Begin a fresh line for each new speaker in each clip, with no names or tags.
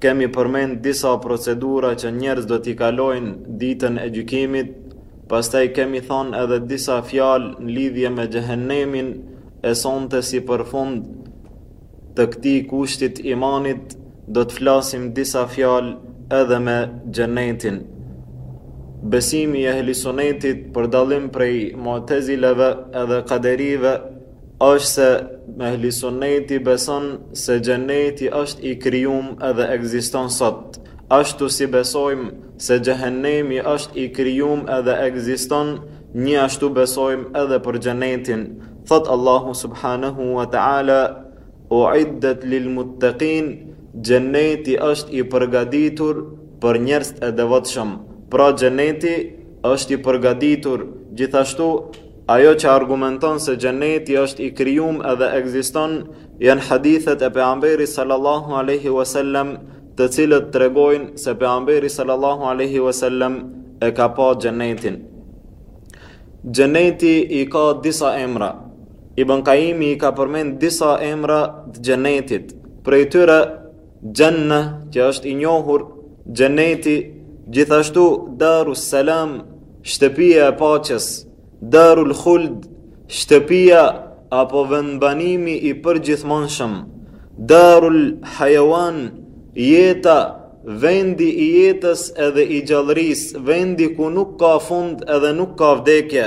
Kemi përmend disa procedura që njerëz do t'i kalojnë ditën e gjykimit, pastaj kemi thanë edhe disa fjalë në lidhje me xhehenemin e sonte si përfundim të këtij kushtit imanit do të flasim disa fjalë lidhje me xhenetin. Besimi i ehli sunetit për dallim prej mu'tezileve edhe kaderive Është se Ehlisunneti beson se Xheneti është i krijum edhe ekziston sot, ashtu si besojmë se Xhehenemi është i krijum edhe ekziston, njashtu besojmë edhe për Xhenetin. Thotë Allahu subhanehu wa ta'ala, U'iddet lil muttaqin, Xheneti është i përgatitur për njerëzit e devotshëm. Pra Xheneti është i përgatitur gjithashtu Ajo që argumenton se xheneti është i krijum edhe ekziston janë hadithet e pejgamberit sallallahu alaihi wasallam, të cilët tregojnë se pejgamberi sallallahu alaihi wasallam e ka pa xhenetin. Xheneti i ka disa emra. Ibn Kaimi i ka përmend disa emra të xhenetit. Prej tyre Xhennah, që është i njohur Xheneti, gjithashtu Darus Salam, shtëpia e paqes, Darul Khuld, shtëpia apo vendbanimi i përgjithmonshëm, Darul Hayawan, jeta, vendi i jetës edhe i gjallërisë, vendi ku nuk ka fund edhe nuk ka vdekje,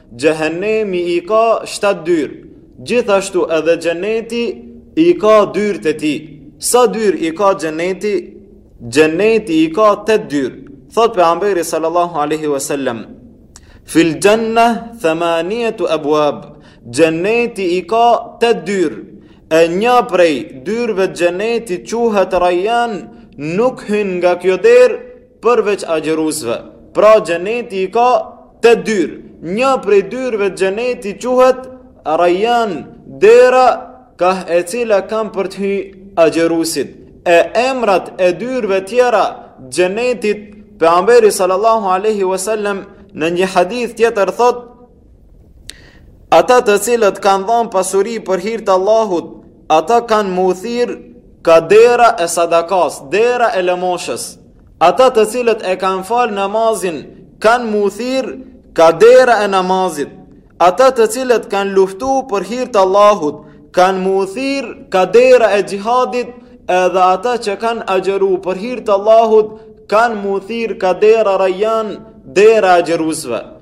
Xhehenemi i ka shtatë dyer, gjithashtu edhe xheneti i ka dyert e tij. Sa dyer i ka xheneti? Xheneti i ka tetë dyer. Thotë pejgamberi sallallahu aleyhi wa sallam, Fil xhenne themanietu ebuab, xheneti i ka tetë dyer, e një prej dyerve të xhenetit quhet rajan nuk hyn nga kjo derë, Përveç agjëruesve, pra xheneti i ka tetë dyer, një prej dyerve të xhenetit quhet rajan dera kah e cila kanë për të hy agjëruesit, e emrat e dyerve tjera xhenetit pejgamberi sallallahu aleyhi wasallam në një hadith tjetër thotë, ata të cilët kanë dhanë pasuri për hir të Allahut, Ata kanë m'u thirr kah dera e sadakasë, dera e lëmoshës. Ata të cilët e kanë falë namazin, kanë m'u thirr kah dera e namazit. Ata të cilët kanë luftu për hir të Allahut, kanë m'u thirr kah dera e xhihadit, edhe ata që kanë agjëru për hir të Allahut, kanë m'u thirr kah dera rajan, dera e agjëruesve.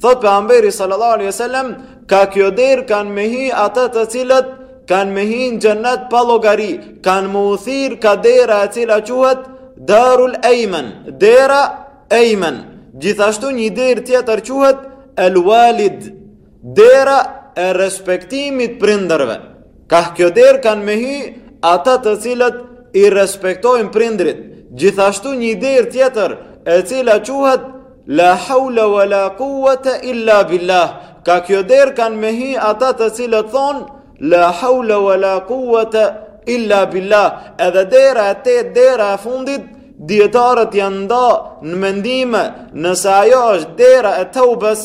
Thot Pejgamberi sallallahu alaihi wasallam, ka kjo derë kanë me hi ata të cilët kanë me hi në xhennet pa llogari, kanë me u thirr ka dera e cila quhet Darul Ejmen, dera Ejmen. Gjithashtu një derë tjetër quhet El Walid, dera e respektimit prindërve. Ka kjo derë kanë me hi ata të cilët i respektojnë prindrit. Gjithashtu një derë tjetër e cila quhet La hawla wala quwwata illa billah. Ka kjo derë kanë me hi ata të cilët thonë La hawla wala quwwata illa billah. Edhe dera e tetë dera e fundit dietarët janë nda në mendime nëse ajo është dera e taubes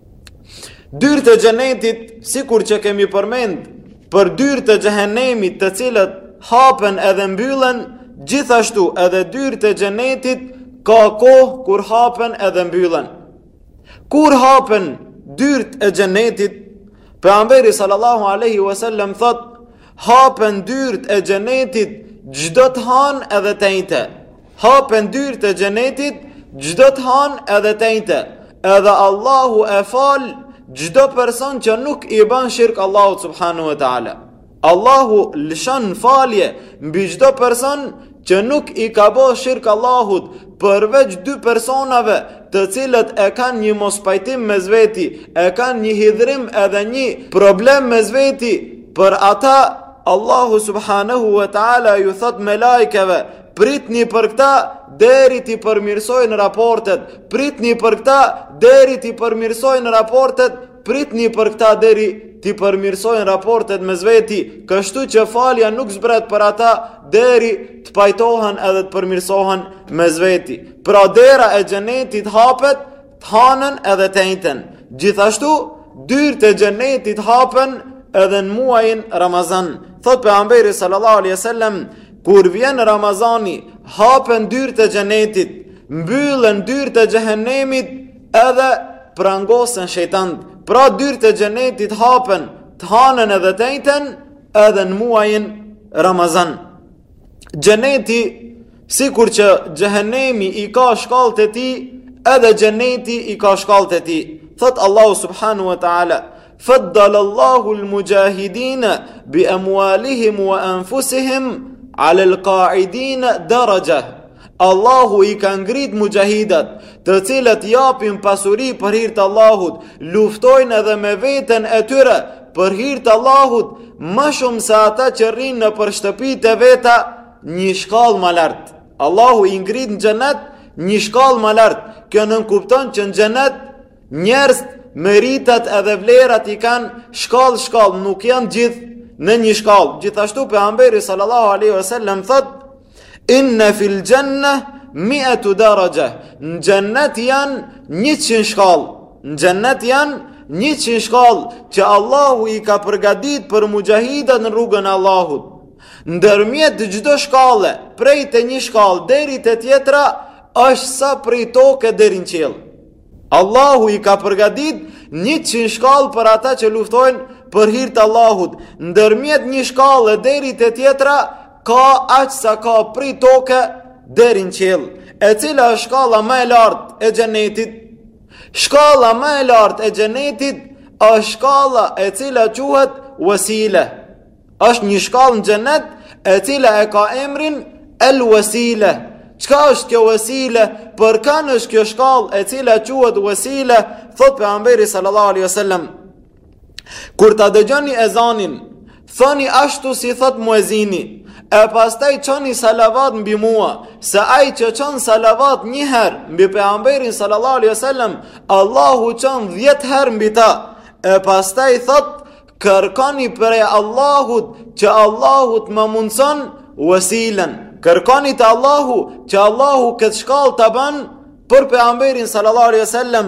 Dyrt e xhenetit, sikur që kemi përmend, për dyrt e xhehenemit të cilat hapen edhe mbyllen, gjithashtu edhe dyrt e xhenetit ka kohë kur hapen edhe mbyllen. Kur hapen dyrt e xhenetit, Pejgamberi sallallahu aleyhi wasallam thot, hapen dyrt e xhenetit çdo të hanë edhe të enjte. Hapen dyrt e xhenetit çdo të hanë edhe të enjte Edhe Allahu e fal çdo person që nuk i ban shirk Allahut subhanahu wa ta'ala Allahu lëshon falje mbi çdo person që nuk i ka bo shirk Allahut përveç dy personave të cilët e kanë një mospajtim mes veti, e kanë një hidhrim edhe një problem mes veti, për ata Allahu subhanahu wa ta'ala ju thot melaikeve, Pritni për këta deri ti përmirësojnë raportet. Pritni për këta deri t'i përmirësojnë raportet. Pritni për këta deri t'i përmirësojnë raportet mes veti. Kështu që falja nuk zbret për ata deri të pajtohen edhe të përmirësohen mes veti. Pra dera e xhenetit hapet të hanën edhe të enjten. Gjithashtu, dyrt e xhenetit hapen edhe në muajin Ramazan. Thot Pejgamberi sallallahu alaihi sallam, kur vjen Ramazani, hapen dyrt e xhenetit, mbyllen dyrt e xhehenemit edhe prangosen shejtant. Pra dyrt e xhenetit hapen të hanën edhe të enjten edhe në muajin Ramazan. Xheneti Sikur që xhehenemi i ka shkallët e tij, edhe xheneti i ka shkallët e tij. Thot Allahu subhanahu wa taala: "Faddala Allahu al-mujahidin bi amwalihim wa anfusihim 'ala al-qa'idin daraja." Allahu i ka ngrit muxhahidat, të cilët japin pasuri për hir të Allahut, luftojnë edhe me veten e tyre për hir të Allahut, më shumë se ata që rrinë nëpër shtëpitë e veta Një shkallë më lart. Allahu i ngrit në xhenet një shkallë më lart. Kjo nënkupton që në xhenet njerëzit meritat edhe vlerat i kanë shkallë shkallë, nuk janë gjith në një shkallë. Gjithashtu pejgamberi sallallahu alaihi wasallam thot: "Inna fil janna mi'atu daraja." Në xhenet janë 100 shkallë. Në xhenet janë 100 shkallë që Allahu i ka përgadit për muxhahidat në rrugën e Allahut. Ndërmjet çdo shkalle, prej një shkalle deri te tjetra, është sa prej toke deri në qiell. Allahu i ka përgadit 100 shkallë për ata që luftojnë për hir të Allahut. Ndërmjet një shkalle deri te tjetra, ka aq sa ka prej toke deri në qiell. E cila është shkalla më e lartë e xhenetit? Shkalla më e lartë e xhenetit është shkalla e cila quhet wasile. Është një shkallë në xhenet e cila e ka emrin El Wasile. Çka është kjo Wasile? Për kan është kjo shkallë e cila quhet Wasile, thot pejgamberi sallallahu alaihi wasallam. Kur ta dëgjoni ezanin, thoni ashtu si thot muezini, e pastaj çoni salavat mbi mua, se ai që çon salavat një herë mbi pejgamberin sallallahu alaihi wasallam, Allahu çon 10 herë mbi ta. E pastaj thot Kërkoni prej Allahut që Allahu t'më mundëson wasilen. Kërkoni te Allahu që Allahu këtë shkallë ta ban për pejgamberin sallallahu alaihi wasallam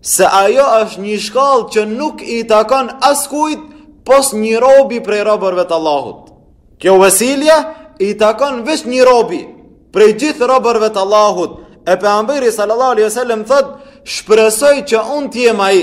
se ajo është një shkallë që nuk i takon askujt pos një robi prej robërve të Allahut. Kjo wasilja i takon veç një robi prej gjithë robërve të Allahut e pejgamberi sallallahu alaihi wasallam thotë shpresoj që unë t'jem ai.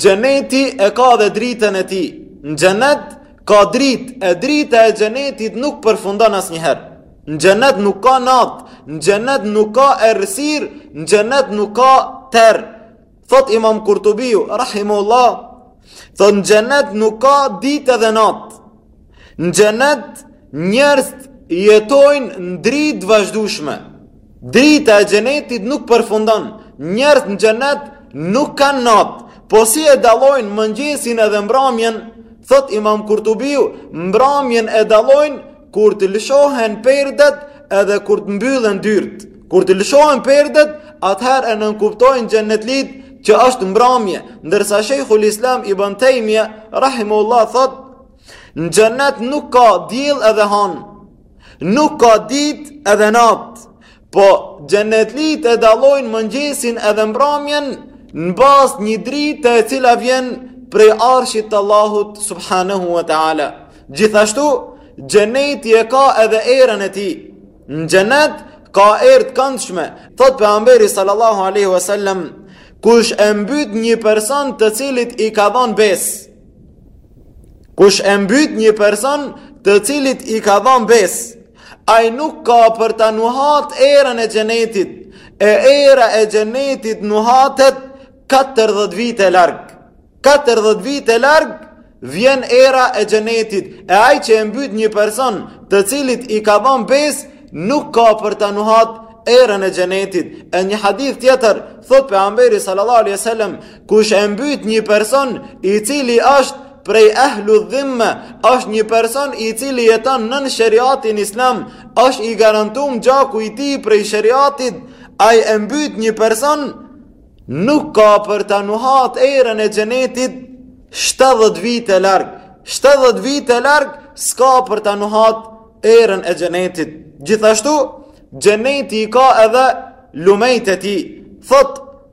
Xheneti e ka edhe dritën e tij. Në xhenet ka dritë, e drita e xhenetit nuk përfundon asnjëherë. Në xhenet nuk ka natë, në xhenet nuk ka errësirë, në xhenet nuk ka terr. Thot Imam Kurtubiu, rahimahullah, thot në xhenet nuk ka ditë edhe natë. Në xhenet Njerëzit jetojnë në dritë të vazhdueshme. Drita e xhenetit nuk përfundon. Njerëzit në xhenet nuk kanë natë. Po si e dallojnë mëngjesin edhe mbramjen? Thot Imam Kurtubiu, mbramjen e dallojnë kur të lëshohen perdet edhe kur të mbyllen dyert. Kur të lëshohen perdet, atëherë e nënkuptojnë xhenetlitë që është mbramje, ndërsa Sheikhul Islam Ibn Taymija rahimahullah thot Në xhenet nuk ka diell edhe hanë Nuk ka ditë edhe natë Po xhenetlitë e dallojnë mëngjesin edhe mbramjen Në bazë një dritë e cila vjen prej arshit të Allahut subhanahu wa ta'ala Gjithashtu xheneti e ka edhe erën e tij Në xhenet ka erë të këndshme Thotë pejgamberi sallallahu aleyhu wa sallam Kush e mbyt një person të cilit i ka dhanë besë Kush e mbyt një person të cilit i ka dhënë besë, ai nuk ka për ta nuhat erën e xhenetit, e era e xhenetit nuhatet 40 vite larg. 40 vite larg vjen era e xhenetit, e ai që e mbyt një person të cilit i ka dhënë besë, nuk ka për ta nuhat erën e xhenetit. E një hadith tjetër thotë pejgamberi sallallahu alaihi wasallam, Kush e mbyt një person i cili është prej ehlu dhimme, është një person i cili jeton nën sheriatin islam, është i garantum gjaku i tij prej sheriatit, ai e mbyt një person, nuk ka për ta nuhat erën e xhenetit, 70 vite larg, 70 vite larg, s'ka për ta nuhat erën e xhenetit. Gjithashtu, xheneti i ka edhe lumejt e tij, thotë,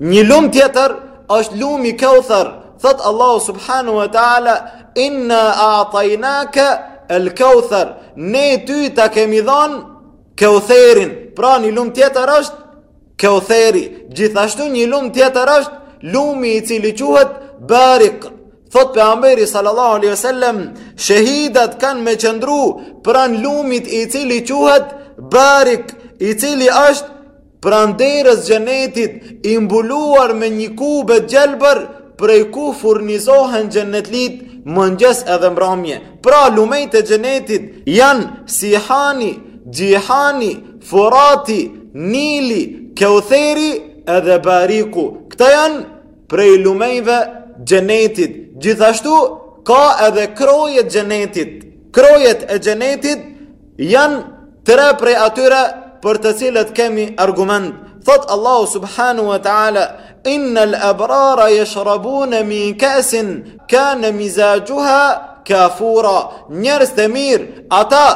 Një lum tjetër është lumi Kauthar, thotë Allahu subhanahu wa taala inna a'tainaka al-kauthar, ne ty ta kemi dhënë Kautherin. Pra një lum tjetër është Kautheri. Gjithashtu një lum tjetër është lumi i cili quhet Barik. Thotë pejgamberi sallallahu alaihi wasallam, shehidat kanë me qëndru pranë lumit i cili quhet Barik, i cili është Pranë derës xhenetit i mbuluar me një kube gjelbër, prej ku furnizohen xhenetlit mëngjes edhe mbramje. Pra lumejt e xhenetit janë Sihani, Xhihani, Furati, Nili, Keutheri edhe Bariku. Këta janë prej lumejve xhenetit. Gjithashtu ka edhe krojet xheneti. Krojet e xhenetit Janë tre prej atyre për të cilat kemi argument. Thotë Allahu subhanahu wa ta'ala, "Innal abrara yashrabuna min ka'sin kana mizajuha kafura." Njerëz të mirë, ata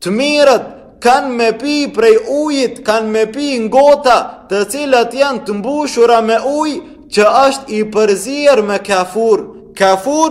të mirët kanë me pi prej ujit, kanë me pi n'gota, të cilat janë të mbushura me ujë që është i përzier me kafur. Kafur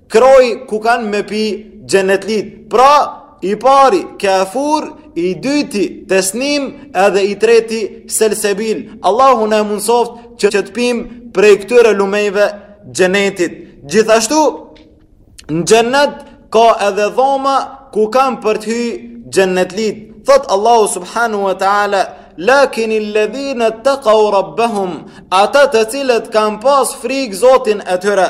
Kroi ku kanë me pi xhenetlit. Pra, i pari, kafur, i dyti, tesnim, edhe i treti, selsebil. Allahu na mundësoftë që që të pim prej këtyre lumejve xhenetit. Gjithashtu, në xhenet ka edhe dhoma ku kanë për të hy xhenetlit. Thotë Allahu subhanehu wa ta'ala, lakinil-ledhina tekau rabbehum, ata të cilët kanë pas frikë zotin e tyre.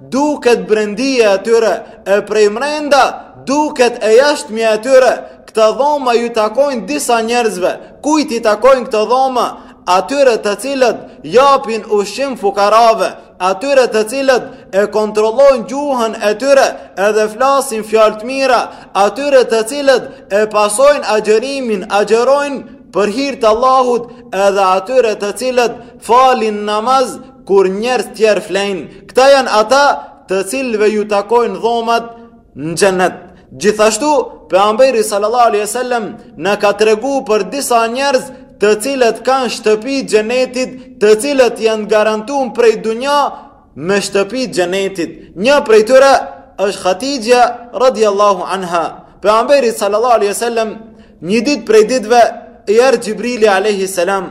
Duket brendia e tyre, e prej mrenda, duket e jashtmja e tyre. Këta dhoma ju takojnë disa njerëzve. Kujt i takojnë këta dhoma? Atyre të cilët japin ushqim fukarave, atyre të cilët e kontrollojnë gjuhën e tyre edhe flasin fjalë të mira, atyre të cilët e pasojnë agjerimin, agjerojnë për hir të Allahut edhe atyre të cilët falin namaz Kur njerëz tjerë flejnë, këta janë ata të cilëve ju takojnë dhomat në xhenet. Gjithashtu, pejgamberi sallallahu alejhi ve sellem na ka tregu për disa njerëz të cilët kanë shtëpi xhenetit, të cilët janë garantun prej dunja me shtëpi xhenetit. Një prej tyre është Hatixhja radiallahu anha. Pejgamberi sallallahu alaihi sallam, një ditë prej ditëve, i erdh Xhibrili alaihi sallam,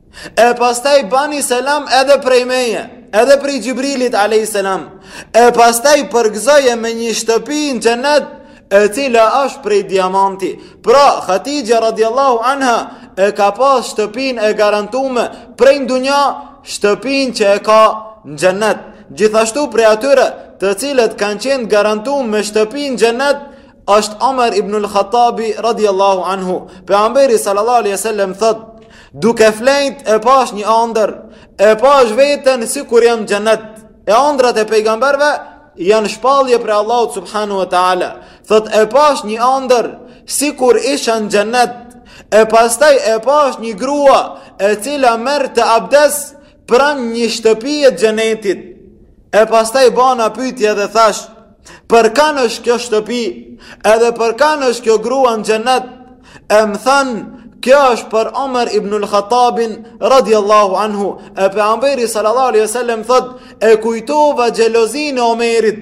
E pastaj bani selam edhe prej meje, edhe prej Xhibrilit a.s. E pastaj përgëzoje me një shtëpi në xhenet e cila është prej diamanti. Pra, Hatixhja radiallahu anha e ka pas shtëpinë e garantume prej në dunja shtëpinë që e ka në xhenet. Gjithashtu prej atyre të cilët kanë qenë garantu me shtëpi në xhenet Është Omer ibn al-Khattabi radiallahu anhu, pejgamberi sallallahu alaihi sallam thotë, duke flejt e pashë një andër, e pashë veten sikur jam n'xhenet, e andrat e pejgamberve janë shpalje prej Allahut subhanehu wa ta'ala, thotë e pashë një andër, sikur isha në xhenet, e pastaj e pashë një grua e cila merrte abdes, pranë një shtëpie xhenetit, e pastaj bana pyetje dhe thashë, për kanë është kjo shtëpi, edhe për kanë është kjo grua në xhenet, e më thanë, kjo është për Omer ibnul Khattabin, radiallahu anhu, e pejgamberi sallallahu alaihi sallam, thotë, e kujtova xhelozinë e Omerit,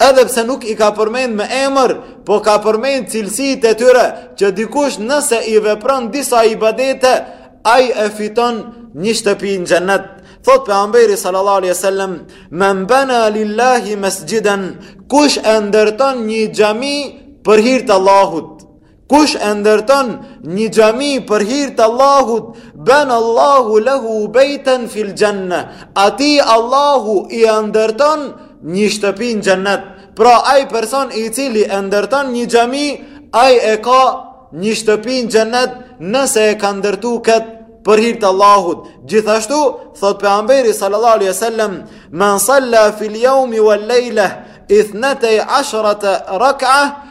Edhe pse nuk i ka përmend me emër, po ka përmend cilësitë e tyre, që dikush nëse i vepron disa ibadete, ai e fiton një shtëpi në xhennet. Thotë pejgamberi sallallahu alaihi wasallam, "Men bana lillahi mesxhiden", kush e ndërton një xhami për hir të Allahut, Kush e ndërton një xhami për hir të Allahut, bena Allahu lahu baytan fil janna. Ati Allahu i ndërton një shtëpi në xhennet. Pra ai person i cili e ndërton një xhami, ai e ka një shtëpi në xhennet nëse e ka ndërtu kët për hir të Allahut. Gjithashtu thot pejgamberi sallallahu alaihi wasallam, "Man salla fil yawmi wal layla 12 rak'ah"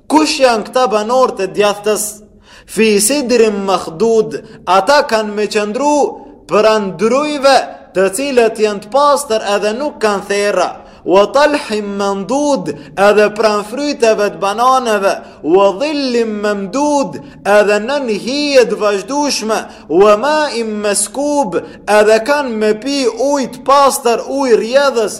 Kush janë këta banorët e djathtës? Fi sidrim makhdud, ata kanë me qëndru pran drujve të cilët janë të pastër edhe nuk kanë therra. Wa talhim mandud edhe pran fryteve të bananeve, wa dhillim mamdud edhe nën hije të vazhdueshme, wa ma'im maskub edhe kanë me pi ujë të pastër, ujë rrjedhës,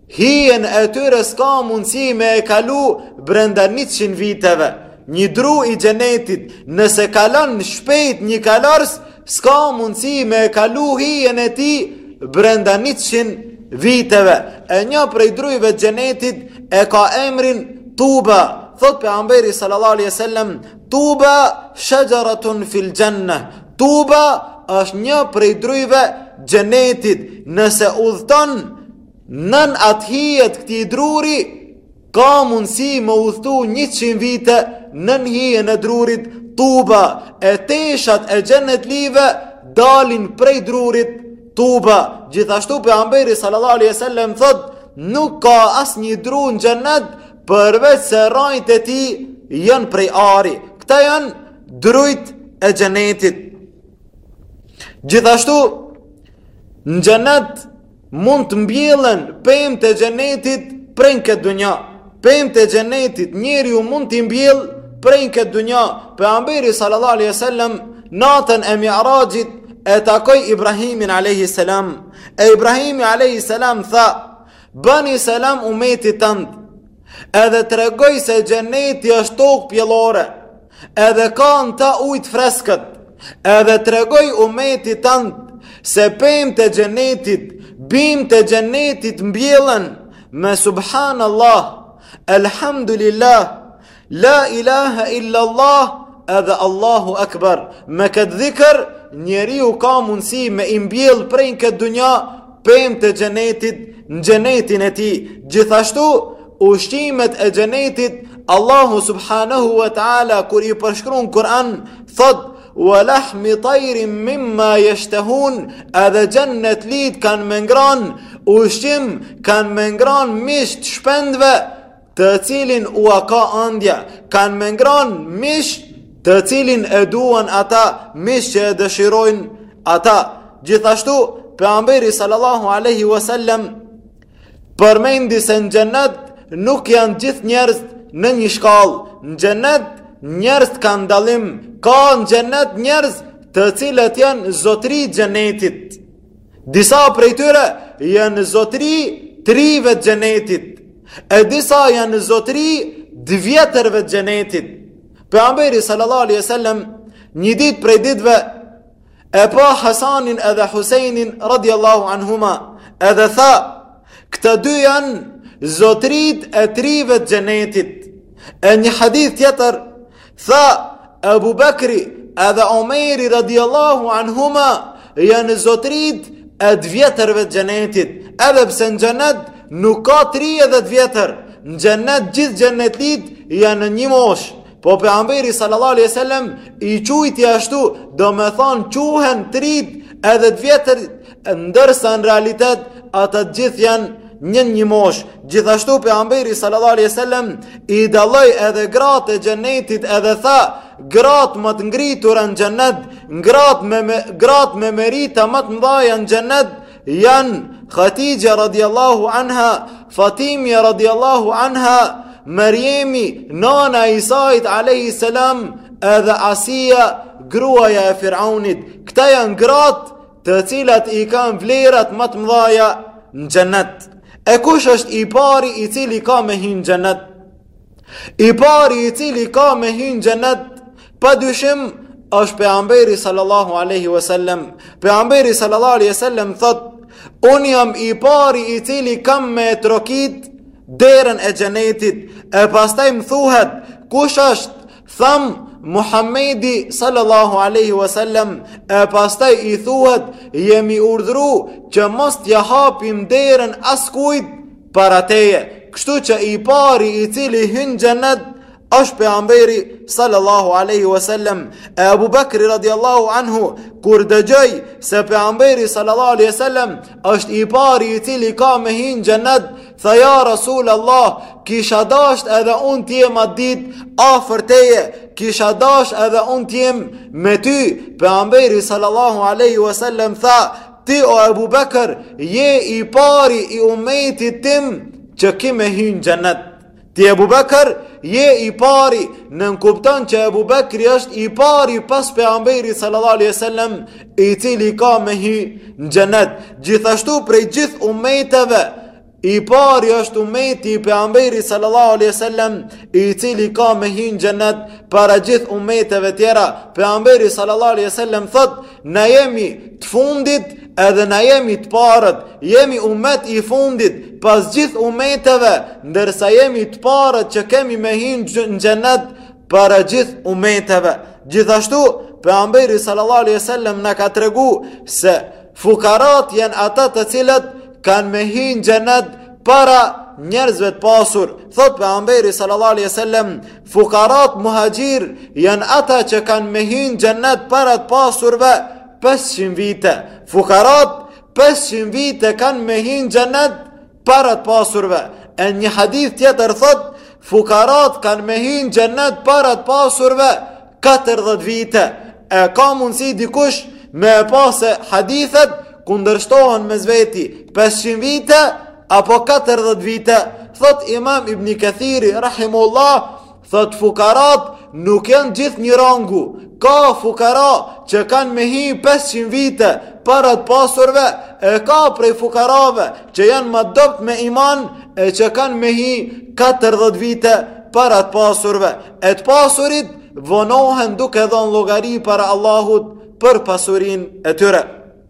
Hijen e tyre s'ka mundësi me e kalu brenda njëqind viteve. Një dru i xhenetit, nëse kalon shpejt një kalors, s'ka mundësi me e kalu hijen e tij brenda njëqind viteve. E një prej drujve të xhenetit e ka emrin Tuba. Thot pejgamberi sallallahu alaihi wasallam, Tuba shajaratun fil jannah. Tuba është një prej drujve të xhenetit. Nëse udhton Nën atë hije të këtij druri ka mundësi me udhëtu 100 vite nën hijen e drurit Tuba e teshat e xhenetlive dalin prej drurit Tuba. Gjithashtu pejgamberi sallallahu alejhi ve sellem thot nuk ka asnjë dru në xhenet përveç se rrajët e tij janë prej ari. Këta janë drujt e xhenetit. Gjithashtu në xhenet Mund të mbjellen pemët e xhenetit prej në këtë dunja. Pemët e xhenetit njeriu mund t'i mbjell prej në këtë dunja. Pejgamberi sallallahu alaihi wasallam natën e Mi'rajit e takoi Ibrahimin alaihi salam. E Ibrahimi alaihi salam tha: "Bëni selam umetit tënd." Edhe tregoj se xheneti është tokë pjellore. Edhe ka në ta ujë të freskët, edhe tregoj umetit tënd se pemët e xhenetit, bimët e xhenetit mbjellen me subhanallah, elhamdulillah, la ilahe illallah edhe Allahu akbar. Me këtë dhikr njeriu ka mundësi me i mbjellë prej në këtë dunja Pemët e xhenetit në xhenetin e tij. Gjithashtu, ushqimet e xhenetit Allahu subhanahu wa taala kur i përshkruan n'Kur'an thotë wa lahmi tayrin mimma yashtahun edhe xhennetlit kanë me ngran ushqim kanë me ngran mish të shpendve të cilin ua ka andja, kanë me ngran mish të cilin e duan ata, mish që e dëshirojnë ata. Gjithashtu, pejgamberi sallallahu aleyhi wasallem, përmendi se në xhenet nuk janë gjithë njerëz në një shkallë, në xhenet njerëzit kanë dallim, ka në xhenet njerëz të cilët janë zotri t'xhenetit. Disa prej tyre janë zotri t'rive të xhenetit, e disa janë zotri t'vjetërve të xhenetit. Pejgamberi sallallahu alejhi ve sellem, një ditë prej ditve, e pa Hasanin edhe Huseinin, radiallahu anhuma, edhe tha, këta dy janë zotrit e t'rive të xhenetit. E një hadith tjetër, Tha, Ebu Bekri edhe Omeri radiallahu anhuma janë zotrit e t'vjetërve të xhenetit, edhe pse në xhenet nuk ka t'ri edhe t'vjetër, në xhenet gjithë xhenetlitë janë në një moshë, po pejgamberi sallallahu alejhi ve sellem i qujti ashtu, domethanë quhen t'ritë edhe t'vjetrit, ndërsa në realitet ata gjithë janë Në një moshë, gjithashtu pejgamberi sallallahu alejhi ve sellem, i dalloi edhe gratë e xhenetit edhe tha, gratë ma të ngritura në xhenet, gratë me, me, gratë me merita ma të mdhaja në xhenet, janë Hatixhja radiallahu anha, Fatimja radiallahu anha, Merjemi, nana Isait a.s. edhe Asia, gruaja e Firaunit, këta janë gratë, të cilat i kanë vlerat ma të mdhaja në xhenet. E kush është i pari i cili ka me hyrë në xhenet? I pari i cili ka me hyrë në xhenet, pa dyshim është pejgamberi sallallahu alaihi wasallam. Pejgamberi sallallahu alaihi wasallam thotë: "Unë jam i pari i cili kam me trokit derën e xhenetit." E pastaj më thuhet, "Kush është Tham Muhammedi sallallahu alaihi wasallam e pastaj i thuhet jemi urdhru që mos t'ja hapim derën askujt para teje. Kështu që i pari i cili hyn n'xhenet është pejgamberi sallallahu alaihi wasallam e Abu Bakri radiallahu anhu kur dëgjoi se pejgamberi sallallahu alaihi wasallam është i pari i cili ka me hy n'xhenet Tha ja Rasul Allah, kisha dasht edhe unë t'jem atë ditë afër teje, kisha dasht edhe unë t'jem me ty, pejgamberi sallallahu aleyhi wa sallam tha, ti o Ebu Bekër, je i pari i umetit tim që ki me hy në xhenet. Ti Ebu Bekër je i pari, nënkupton që Ebu Bekri është i pari pas pejgamberit sallallahu alejhi ve sellem, i cili ka me hi në xhenet. Gjithashtu prej gjithë umeteve, i pari është umeti i pejgamberit sallallahu alejhi ve sellem, i cili ka me hi në xhenet para gjithë umeteve tjera. Pejgamberi sallallahu alejhi ve sellem thotë, Na jemi të fundit edhe na jemi të parët, jemi umet i fundit pas gjithë umeteve, ndërsa jemi të parët që kemi me hi në xhenet para gjithë umeteve. Gjithashtu, pejgamberi sallallahu alejhi ve sellem na ka tregu se fukarat janë ata të cilët kanë me hi në xhenet para njerëzve të pasur. Thotë pejgamberi sallallahu alejhi ve sellem, Fukarat muhaxhirë janë ata që kanë me hy në xhenet para të pasurve 500 vite. Fukarat 500 vite kanë me hy në xhenet para të pasurve. E një hadith tjetër thotë, fukarat kanë me hy në xhenet para të pasurve 40 vite. E ka mundësi dikush me pa se hadithet kundërshtohen mes veti 500 vite apo 40 vite thotë imam ibn kathiri rahimehullah thotë fukarat nuk janë gjithë një rangu ka fukara që kanë me hi 500 vite para të pasurve e ka prej fukarave që janë ma dobët me iman e që kanë me hi 40 vite para të pasurve e të pasurit vonohen duke dhon llogari para Allahut për pasurinë e tyre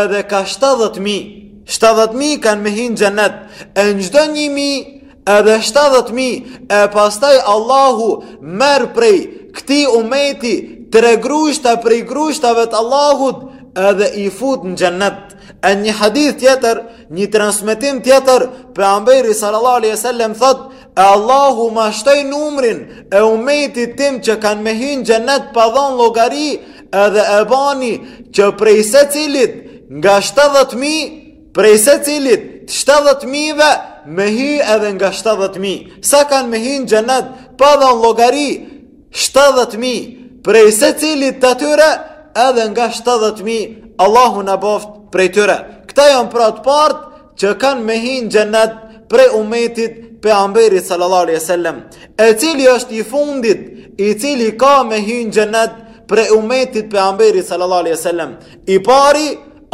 Edhe ka shtatëdhjetë mijë. Shtatëdhjetë mijë kanë me hi në xhenet. E në çdo një mijë edhe shtatëdhjetë mijë. E pastaj Allahu merr prej këtij umeti tre grushta prej grushtave të Allahut edhe i fut në xhenet. E një hadith tjetër, një transmetim tjetër, pejgamberi sallallahu alaihi wasallam thotë E Allahu ma shtoi numrin e umetit tim që kanë me hy në xhenet pa dhonë llogari Edhe e bani që prej secilit nga 70.000, prej secilit të 70.000-ve me hy edhe nga 70.000. Sa kanë me hy në xhenet, pa dhonë llogari, 70.000, prej secilit të tyre edhe nga 70.000, Allahu na boftë prej tyre. Këta janë pra të parët, që kanë me hi në xhenet prej umetit pejgamberit sallallahu alaihi wasallam, e cili është i fundit, i cili ka me hi në xhenet prej umetit pejgamberit sallallahu alaihi wasallam. I pari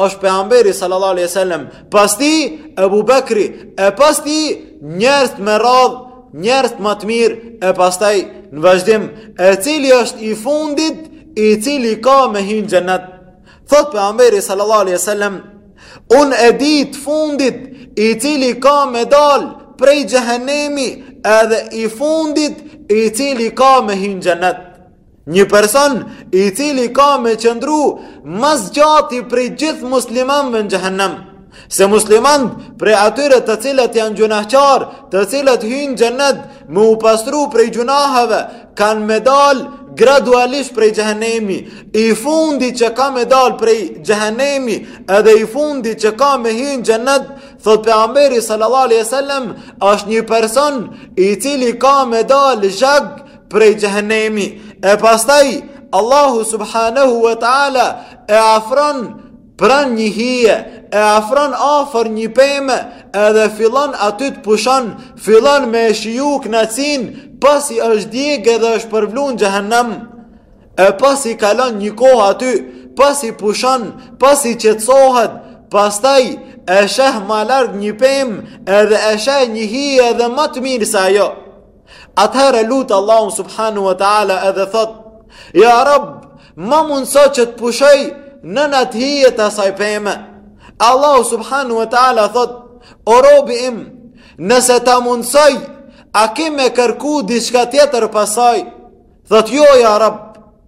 është pejgamberi sallallahu alaihi wasallam, pas tij Abu Bakri, e pas tij njerëzit me radhë, njerëzit më të mirë e pastaj në vazhdim, e cili është i fundit, i cili ka me hy në xhenet. Thotë pejgamberi sallallahu alaihi wasallam, Unë e di të fundit i cili ka me dal prej xhehenemi edhe i fundit i cili ka me hi n'xhenet. Një person i cili ka me qëndru ma s'gjati prej gjithë muslimanve në xhehenem. Se muslimanët prej atyre të cilët janë gjynahqarë, të cilët hyjnë n'xhenet, Me u pastru prej gjynahave, kanë me dalë gradualisht prej xhehenemi. I fundit që ka me dalë prej xhehenemi, edhe i fundit që ka me hy n'xhenet, thotë Pejgamberi sallallahu alejhi ve sellem, është një person i cili ka me dalë zhag prej xhehenemi. E pastaj, Allahu subhanahu wa ta'ala e afron, Pranë një hije, e afron afër një peme, edhe fillon aty të pushojë, fillon me e shiju knaqsinë, pasi është djegë edhe është përvlu n'xhehenem, e pasi kalon një kohë aty, pasi pushon, pasi qetsohet, pastaj e sheh ma larg një pemë, edhe e sheh një hije edhe ma të mirë se ajo. Atëherë e lut Allahun subhanahu wa ta'ala edhe thotë, Ja rab, ma mundëso që të pushoj nën atë hije të asaj peme. Allahu subhanahu wa ta'ala thotë, O robi im, nëse ta mundësoj, a ki me kërku diçka tjetër pas saj? Thotë, jo, ja rab,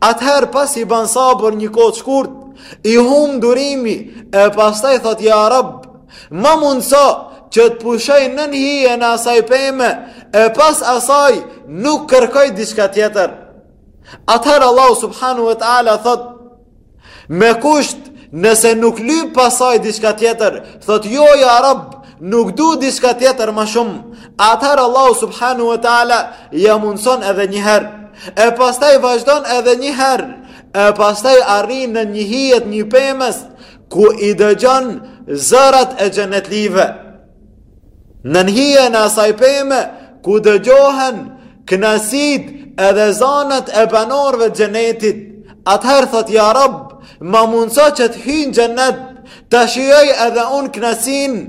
Atëherë pasi ban sabër një kohë të shkurt, i hum durimi e pastaj thotë ja Rabb, ma mundëso që të pushoj nën hijen e asaj peme e pas asaj nuk kërkoj diçka tjetër. Atëherë Allahu subhanahu wa ta'ala thotë, Me kusht, nëse nuk lyp pas saj diçka tjetër, thotë jo ja rab, nuk du diçka tjetër ma shumë, atëherë Allahu subhanahu wa ta'ala ia mundëson edhe njëherë, e pastaj vazhdon edhe njëherë, e pastaj arrin në një hije t'një pemës, ku i dëgjon zërat e xhenetlive. Nën hijen e asaj peme, ku dëgjohen kënaqësitë edhe zanet e banorëve të Xhenetit, atëherë thotë, Ja Rabb, ma mundëso që të hyj në Xhenet, ta shijoj edhe unë knaqsinë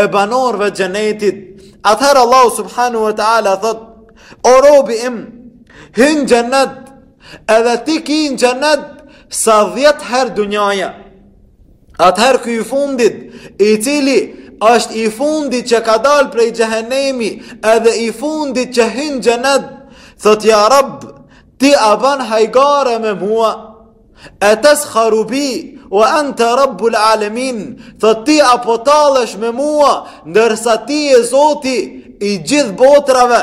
e banorëve të Xhenetit. Atëherë Allahu subhanahu wa taala thotë, O robi im, hy në Xhenet, edhe ti ki në Xhenet sa 10 herë dunjaja. Atëherë ky i fundit, i cili është i fundit që ka dalë prej xhehenemi, edhe i fundit që hyn n'xhenet, thotë ja Rabb, ti a ban hajgare me mua? E teskharu bi ve ente Rabbul Alemin, thotë ti a po tallesh me mua, ndërsa ti je Zoti i gjithë botrave.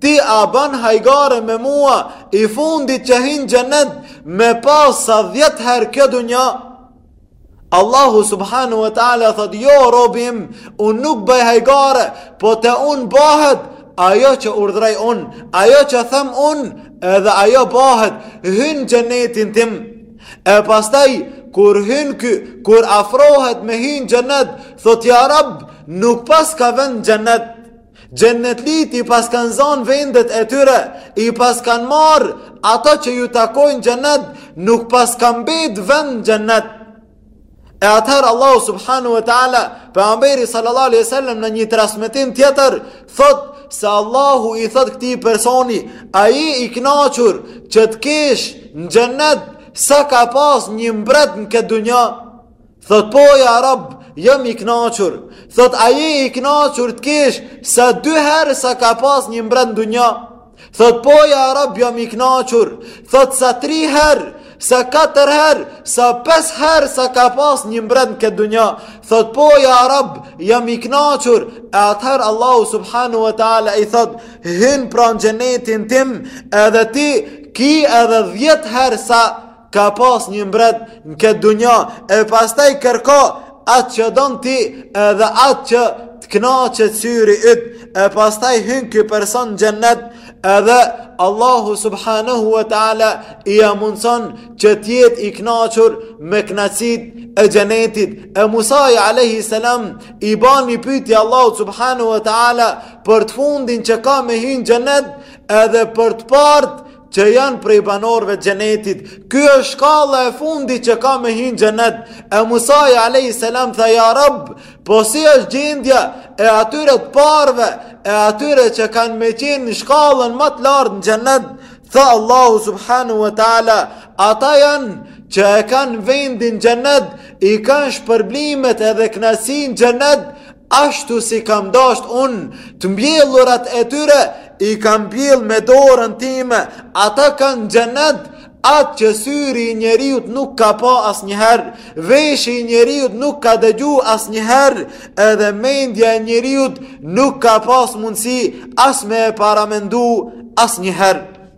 Ti a ban hajgare me mua i fundit që hin xhenet me pas sa dhjetë herë kjo dunja? Allahu subhanahu wa ta'ala thot, jo robi im, unë nuk baj hajgare, po te unë bahet, ajo që urdhroj unë, ajo që them unë, edhe ajo bahet, hin xhenetin tim, e pastaj, kur hin ky, kur afrohet me hin xhenet, thot, ja rab, nuk paska vend xhenet, Xhennetlijtë i paskan zënë vendet e tyre, i paskan marrë ato që ju takojnë në xhennet, nuk paska mbet vend në xhennet. E atëherë Allahu subhanahu wa taala, pejgamberi sallallahu alaihi wasallam në një transmetim tjetër thot se Allahu i thot këtij personi, a je i kënaqur që të kesh në xhennet sa ka pas një mbret në këtë dunja, Thot po ja rab, jam i knaqur. Thot a je i knaqur të kesh sa dy herë sa ka pas një mbret në dunja? Thot po ja rab, jam i knaqur. Thot sa tri herë, sa katër herë, sa pes herë sa ka pas një mbret në këtë dunja. Thot po ja rab, jam i knaqur. E atëherë Allahu subhanahu wa ta'ala i thot, hin pra n'xhenetin tim edhe ti ki edhe dhjetë herë sa Ka pas një mbret në këtë dunja e pastaj kërko atë që don ti edhe atë që të kënaqet syri yt e pastaj hyn ky person në xhennet edhe Allahu subhanahu wa taala ia mundson që të jetë i kënaqur me kënaqësit e xhenetit e Musai alayhi salam i bani pytje Allahut subhanahu wa taala për të fundit që ka me hyn në xhennet edhe për të parët që janë prej banorëve të xhenetit. Ky është shkalla e fundit që ka me hin xhenet. E Musai alayhis salam tha ja Rabb, po si është gjendja e atyre të parëve, e atyre që kanë me qenë në shkallën ma të lartë në xhenet? Tha Allahu subhanahu wa taala, ata janë që e kanë vendin n'xhenet, i kanë shpërblimet edhe kënaqësinë n'xhenet. Ashtu si kam dashtë unë, të mbjellurat e tyre, i kam mbjellë me dorën time, ata kanë xhenet, atë që syri i njeriut nuk ka pa asnjëherë, veshi i njeriut nuk ka dëgju asnjëherë, edhe mendja e njeriut nuk ka pas mundësi as me e paramendu asnjëherë.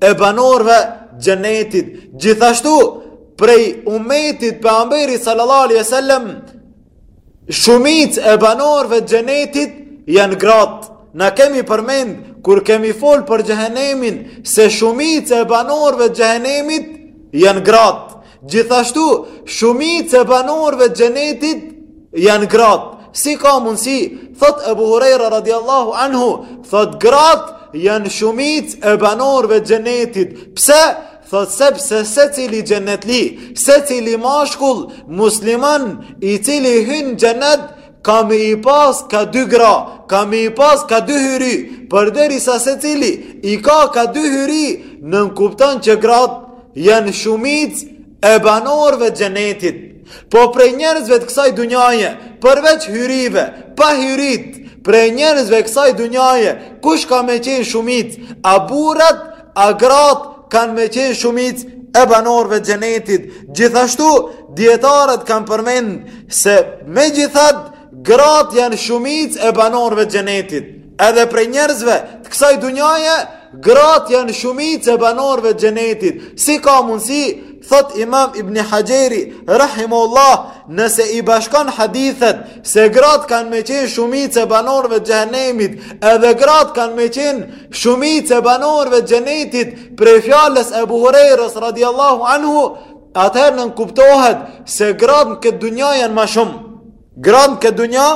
e banorëve të xhenetit. Gjithashtu prej umetit pejgamberit sallallahu alaihi wasallam shumica e banorëve të xhenetit janë gratë. Na kemi përmend kur kemi fol për xhehenemin se shumica e banorëve të xhehenemit janë gratë. Gjithashtu, shumicë e banorëve të xhenetit janë gratë. Si ka mundësi? Thot Abu Huraira radiallahu anhu, thot gratë janë shumicë e banorëve të xhenetit. Pse? Thot sepse secili xhenetli, secili mashkull musliman i cili hyn xhenet ka me i pas ka dy gra, ka me i pas ka dy hyri, përderisa secili i ka ka dy hyri, nënkupton që gratë Janë shumicë e banorëve të xhenetit. Po prej njerëzve të kësaj dunjaje, përveç hyrive, pa hyritë, prej njerëzve kësaj dunjaje, kush ka me qenë shumicë, a burrat, a gratë, kanë me qenë shumicë e banorëve të xhenetit. Gjithashtu, dijetarët kanë përmend se megjithatë, gratë janë shumicë e banorëve të xhenetit. Edhe prej njerëzve të kësaj dunjaje, gratë janë shumicë e banorve të xhenetit. Si ka mundësi, thot imam Ibn Haxheri, rahimehullah, nëse i bashkon hadithet, se gratë kanë me qenë shumicë e banorve të xhehenemit, edhe gratë kanë me qenë shumicë e banorve të xhenetit, prej fjalës Ebu Hurejrës, radiallahu anhu, atëherë nënkuptohet se gratë në këtë dunja janë ma shumë. Gratë në këtë dunja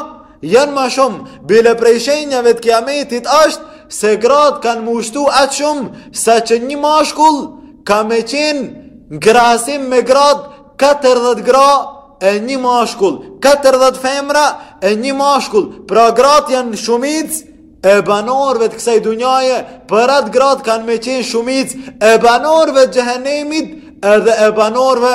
janë ma shumë, bile prej shenjave të kiametit është se gratë kanë me u shtu aq shumë, saqë një mashkull ka me qenë në krahasim me gratë 40 gra e një mashkull, 40 femra e një mashkull, pra gratë janë shumicë, e banorëve të kësaj dunjaje, për atë gratë kanë me qenë shumicë e banorëve të xhehenemit, edhe e banorëve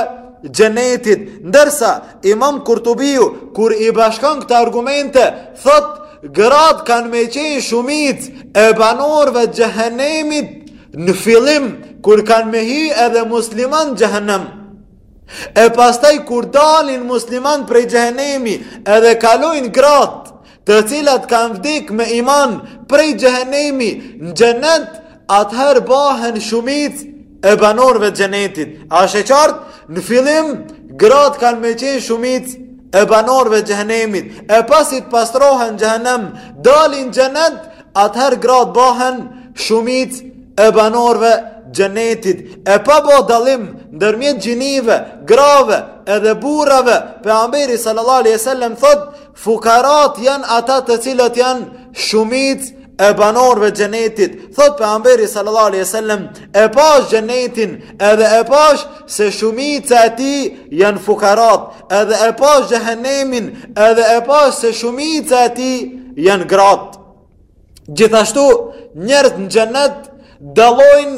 xhenetit. Ndërsa, imam Kurtubiu, kur i bashkon këto argumente, thot, gratë kanë me qenë shumicë e banorëve të xhehenemit, në fillim, kur kanë me hi edhe musliman xhehenem. E pastaj, kur dalin musliman prej xhehenemi, edhe kalojnë gratë, të cilat kanë vdek me iman prej xhehenemi në xhenet, atëherë bahen shumicë e banorve të xhenetit. Asht e qartë, në fillim, gratë kanë me qenë shumicë e banorve të xhehenemit, e pasi të pastrohen xhehenem, dalin xhenet, atëherë gratë bahen shumicë e banorve xhenetit, e pa ba dallim ndërmjet gjinive, grave edhe burrave, Pejgamberi sallallahu alejhi ve selem thotë, Fukarat janë ata të cilët janë shumicë e banorve xhenetit. Thot Pejgamberi sallallahu alejhi ve selem, e pash xhenetin edhe e pash se shumica e tij janë fukarat. Edhe e pash xhehenemin edhe e pash se shumica e tij janë gratë. Gjithashtu, njerëzit në xhenet dallojnë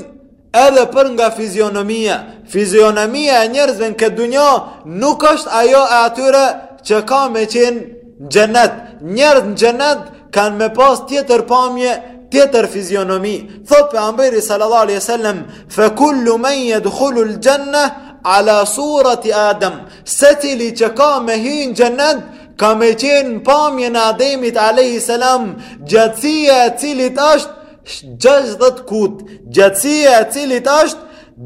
edhe për nga fizionomia. Fizionomia e njerëzve në këtë dunja nuk është ajo e atyre që ka me qenë në xhenet. Njerëzit në xhenet kanë me pas tjetër pamje, tjetër fizionomi. Thotë pejgamberi sallallahu alejhi ve sellem, fe kullu men jedhulu el xhenne, ala surati Adem, secili që ka me hy në xhenet, Ka me qenë në pamjen e Ademit a.s. gjatësia e të cilit është 60 kut. Gjatësia e të cilit është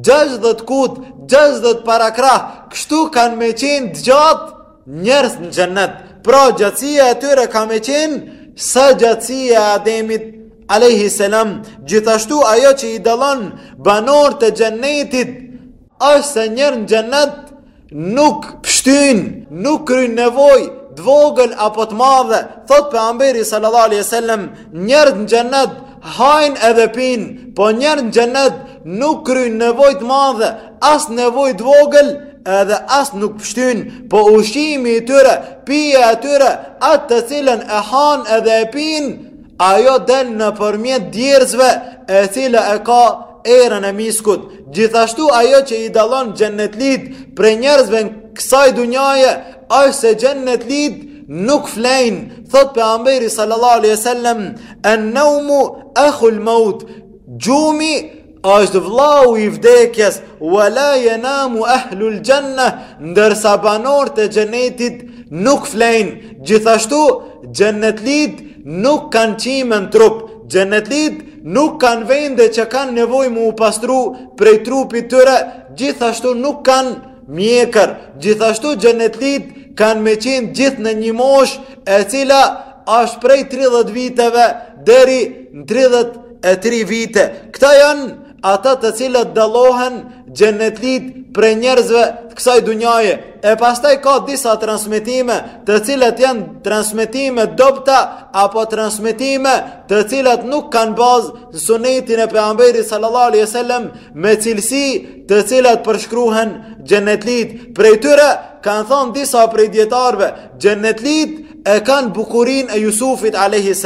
60 kut, 60 parakrah. Kështu kanë me qenë të gjatë njerëzit në xhennet. Pra gjatësia e tyre ka me qenë sa gjatësia e Ademit a.s. Gjithashtu ajo që i dallon banorët e xhennetit Është se njerëzit në xhennet nuk pështyjnë, nuk kryjnë nevojë të vogël apo të madhe, thotë pejgamberi sallallahu alejhi ve sellem, njerëzit në xhennet hajnë edhe pinë, po njerëzit në xhennet nuk kryjnë nevojë të madhe, as nevojë të vogël, edhe as nuk pështyjnë, po ushqimi i tyre, pija e tyre, atë të cilën e hanë edhe e pinë, Ajo del nëpërmjet djersëve e cila e ka erën e miskut. Gjithashtu ajo që i dallon xhennetlitë prej njerëzve të kësaj dunjaje, është se xhennetlitë nuk flejnë, thotë pejgamberi sallallahu alejhi ve sellem, en neumu ehul meut, gjumi është vlau i vdekjes wala yanamu ahlul janna ndërsa banorët e xhenetit nuk flejnë gjithashtu xhenetlitë nuk kanë qime në trup xhenetlitë nuk kanë vende që kanë nevojë me u pastru prej trupit të tyre gjithashtu nuk kanë mjekër gjithashtu xhenetlitë kanë me qenë gjithë në një moshë e cila është prej 30 viteve deri në 30 e tri vite. Këta janë ato të cilat dallohen xhenetlitë prej njerëzve të kësaj dunjaje. E pastaj ka disa transmetime të cilat janë transmetime të dobëta apo transmetime të cilat nuk kanë bazë në sunetin e pejgamberit sallallahu alejhi ve sellem me cilësi të cilat përshkruhen xhenetlitë. Prej tyre kanë thonë disa prej dijetarëve xhenetlitë e kanë bukurinë e Jusufit a.s.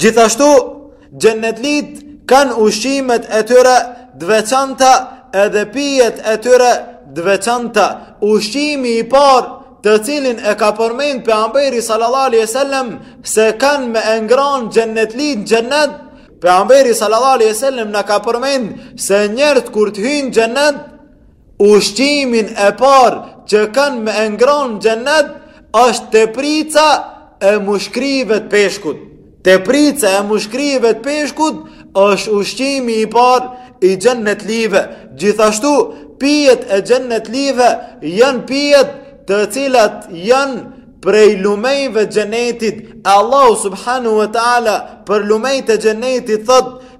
Gjithashtu, xhennetlitë kanë ushqimet e tyre të veçanta edhe pijet e tyre të veçanta. Ushqimi i parë të cilin e ka përmend pejgamberi sallallahu alaihi wasallam se kanë me e ngran xhennetlitë në xhennet, pejgamberi sallallahu alaihi wasallam na ka përmend se njerëzit kur të hyjnë në xhennet Ushqimin e parë që kanë me ngrënë në Xhennet është teprica e mushkërive të peshkut. Teprica e mushkërive të peshkut është ushqimi i parë i Xhennetlive. Gjithashtu, pijet e Xhennetlive janë pijet të cilat janë prej lumejve të Xhennetit. Allahu subhanahu wa taala për lumejt e Xhennetit thotë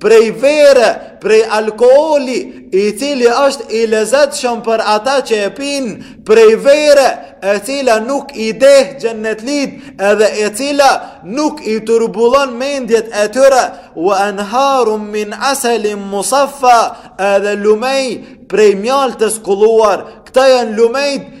prej vere, prej alkooli, i cili është i lezetshëm për ata që e pinë, prej vere, e cila nuk i deh xhennetlit, edhe e cila nuk i turbullon mendjet e tyre, ue enharun min aselin musaffa, edhe lumej prej mjaltës së kulluar, këta janë lumejt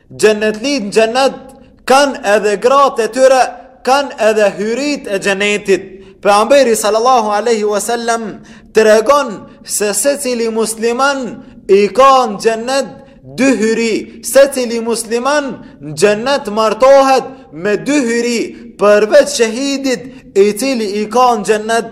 Xhennetlitë në Xhennet kanë edhe gratë e tyre, kanë edhe hyritë e Xhennetit. Pejgamberi sallallahu alaihi wasallam tregon se secili musliman i ka në Xhennet dy hyri, secili musliman në Xhennet martohet me dy hyri, përveç shehidit i cili i ka në Xhennet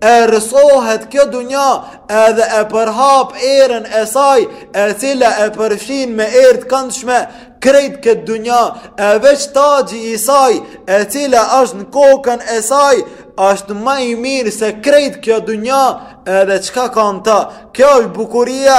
e rësohet kjo dunja edhe e përhap erën e saj e cila e përfshin me erë të këndshme krejt këtë dunja e veç taxhi i saj e cila është në kokën e saj është ma i mirë se krejt kjo dunja edhe çka ka në ta kjo është bukuria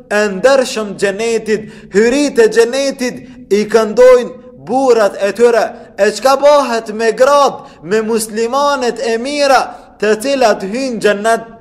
e ndershëm xhenetit, hyritë e xhenetit i këndojnë burrat e tyre. E çka bëhet me gratë me muslimanet e mira, të cilat hyjnë xhenet?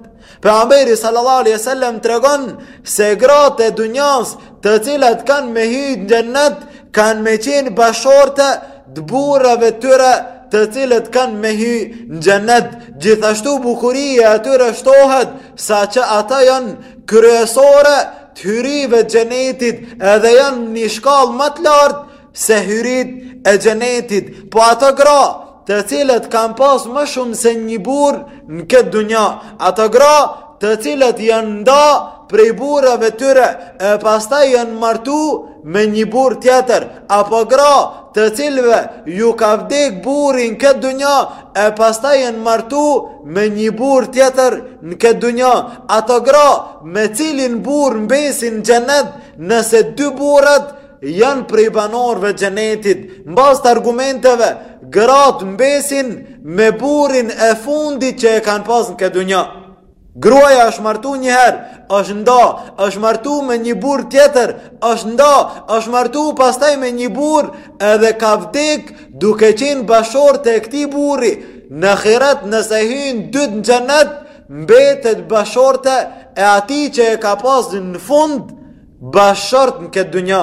Pejgamberi sallallahu alaihi wasallam tregon se gratë e dunjas, të cilat kanë me hy në xhenet, kanë me qenë bashkëshorte të burrave të tyre të cilët kanë me hy në xhenet, gjithashtu bukuria e tyre shtohet saqë ata janë kryesore të hyrive të xhenetit edhe janë një shkallë më të lartë se hyritë e xhenetit, po ato gra të cilat kanë pas më shumë se një burrë në këtë dunja, ato gra të cilat janë nda prej burrave të tyre e pastaj janë martu me një burrë tjetër, apo gra të cilave ju ka vdek burri në këtë dunja e pastaj janë martu me një burrë tjetër në këtë dunja, ato gra me cilin burrë mbesin xhenet nëse dy burrat janë prej banorëve xhenetit, mbas të argumenteve, gratë mbesin me burrin e fundit që e kanë pas në këtë dunja. Gruaja është martu një herë, është nda, është martu me një burrë tjetër, është nda, është martu pastaj me një burrë, edhe ka vdek duke qenë bashkëshorte e këtij burri. Në ahiret nëse hyjnë dytë në xhenet, mbetet bashkëshorte e atij që e ka pas në fund bashkëshort në këtë dynja.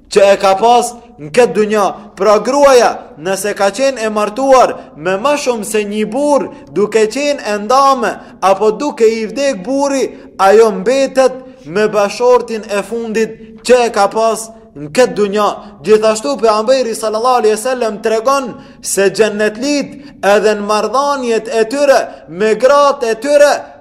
që e ka pas në këtë dunja. Pra gruaja, nëse ka qenë e martuar me më shumë se një burrë, duke qenë e ndame apo duke i vdek burri, ajo mbetet me bashortin e fundit që e ka pas në këtë dunja. Gjithashtu pejgamberi sallallahu alaihi wasallam tregon se xhennetlitë edhe në marrëdhëniet e tyre me gratë e tyre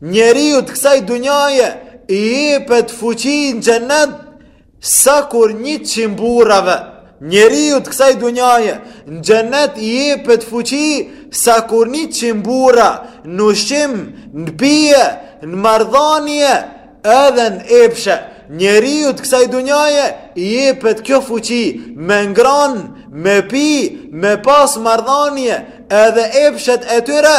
Njeriut të kësaj dunjaje i jepet fuqi në xhenet sa kur njëqind burrave. Njeriut të kësaj dunjaje në xhenet i jepet fuqi sa kur njëqind burra në ushqim, në pije, në marrëdhënie edhe në epshe. Njeriut të kësaj dunjaje i jepet kjo fuqi me ngran, me pi, me pas marrëdhënie edhe epshet e tyre.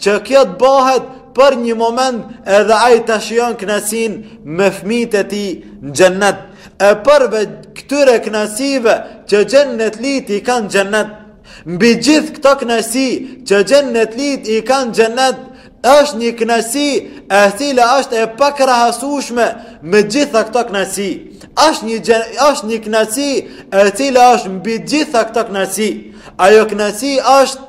Që kjo të bëhet për një moment edhe ai ta shijojë kënaqësinë me fëmijët e tij në xhennet. E përveç këtyre kënaqësive që xhennetlitë i kanë xhennet. Mbi gjithë këto kënaqësi që xhennetlitë i kanë xhennet, është një kënaqësi e cila është e pakrahasueshme me gjitha këto kënaqësi. Është një gjen, është një kënaqësi e cila është mbi gjitha këto kënaqësi. Ajo kënaqësi është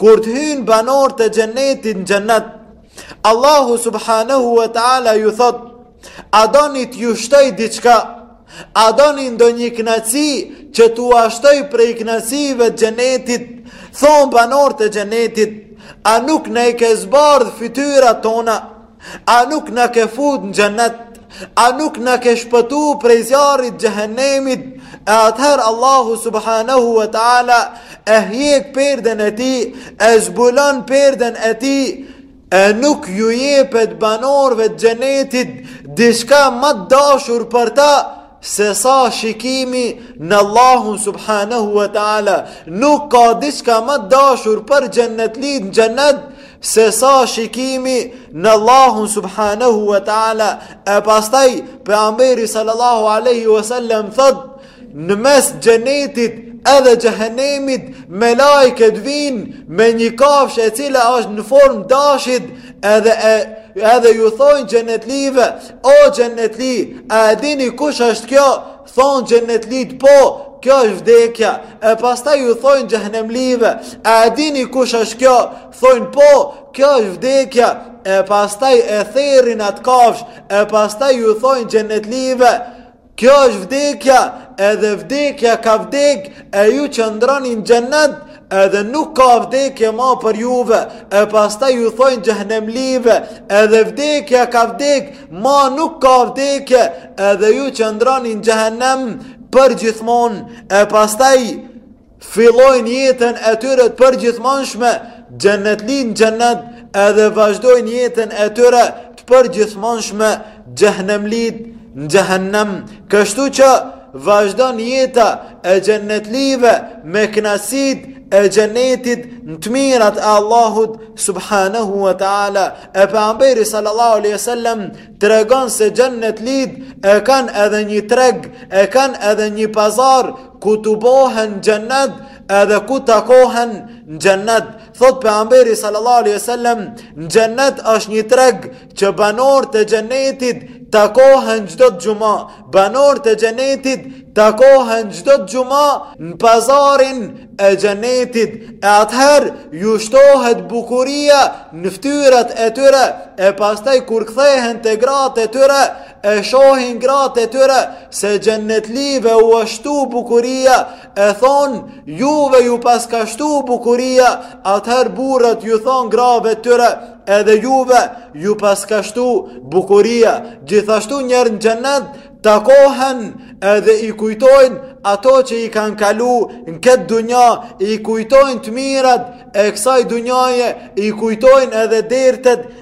Kur të hyjnë banorët e xhenetit në xhenet, Allahu subhanahu wa taala ju thotë: A doni të ju shtoj diçka? A doni ndonjë kënaqësi që t'ua shtoj prej kënaqësive të xhenetit? Thonë banorët e xhenetit: A nuk na i ke zbardh fytyrat tona? A nuk na ke fut në xhenet? A nuk na ke shpëtu prej zjarrit xhehenemit? E atëherë Allahu subhanahu wa taala e hjek perden e tij, e zbulon perden e tij, e nuk ju jepet banorëve të xhenetit diçka ma të dashur për ta Se sa shikimi në Allahun subhanahu wa taala nuk ka diçka ma të dashur për xhennetlitë në xhennet se sa shikimi në Allahun subhanahu wa taala e pastaj pejgamberi sallallahu alaihi wasallam thotë në mes xhennetit edhe xhehenemit melaiket vijnë me një kafshë e cila është në formë dashit edhe e edhe ju thojnë xhennetlive O Xhennetli, a e dini kush është kjo? Thonë xhennetlit, po, kjo është vdekja. E pastaj ju thonë xhehennemlive, a e dini kush është kjo? Thonë, po, kjo është vdekja. E pastaj e therin atë kafshë, e pastaj ju thonë xhennetlive, Kjo është vdekja, edhe vdekja ka vdek, e ju qëndroni në xhennet, edhe nuk ka vdekje ma për juve, e pastaj ju thojnë xhehennemlive, edhe vdekja ka vdek, ma nuk ka vdekje, edhe ju qëndroni në xhehennem përgjithmonë, e pastaj ju... fillojnë jetën e tyre të përgjithmonshme, xhennetlit në xhennet, edhe vazhdojnë jetën e tyre të përgjithmonshme, xhehennemlit në xhehennem. Kështu që vazhdon jeta e xhennetlive me knaqsitë e xhennetit në të mirat e Allahut subhanahu wa taala. E pejgamberi sallallahu alaihi wasallam tregon se xhennetlit e kanë edhe një treg, e kanë edhe një pazar ku tubohen në Xhennet edhe ku takohen në Xhennet. Thotë pejgamberi sallallahu alaihi wasallam, në Xhennet është një treg që banorët e Xhennetit takohen çdo të xhuma. Banorët e Xhennetit takohen çdo të xhuma në pazarin e Xhennetit, e atëherë ju shtohet bukuria në ftyrat e tyre, e pastaj kur kthehen te gratë e tyre, e shohin gratë e tyre se xhennetlive u asht shtu bukuria, e thonë, juve ju paska shtu bukuria, atëherë burrat ju thonë grave të tyre, edhe juve ju paska shtu bukuria, gjithashtu njerëz në xhennet, takohen edhe i kujtojnë ato që i kanë kalu në këtë dunja, i kujtojnë të mirat e kësaj dunjaje, i kujtojnë edhe dertet